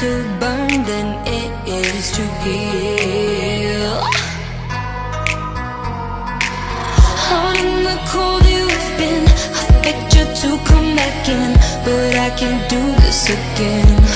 to burn than it is to heal? Out in the cold you've been I begged you to come back in But I can't do this again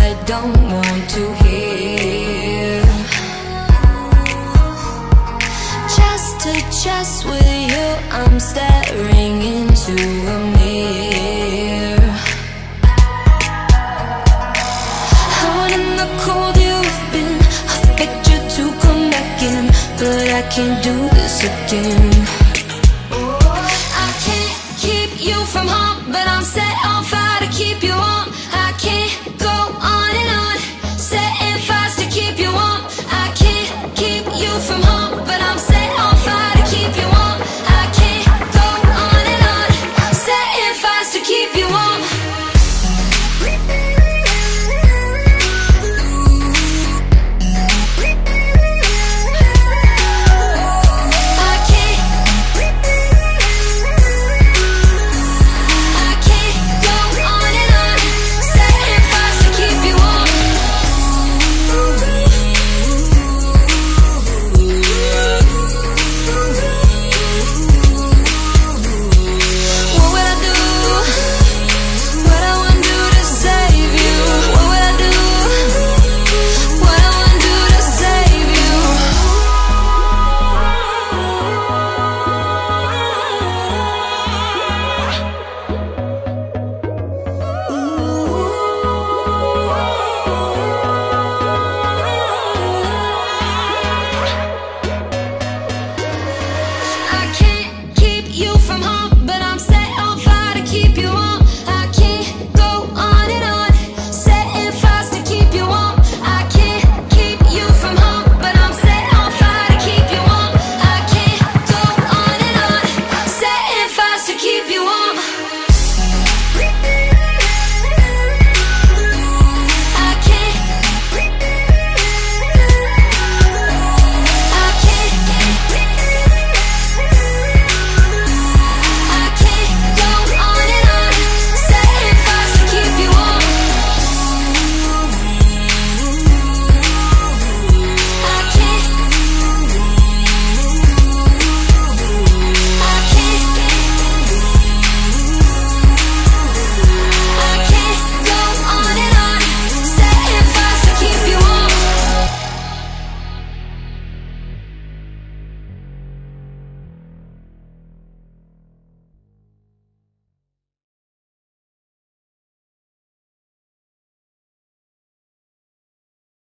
I don't want to hear. Just to chest with you I'm staring into a mirror. Out in the cold you've been I begged you to come back in But I can't do this again. Oh, I can't keep you from home But I'm set on fire to keep you warm. I can't go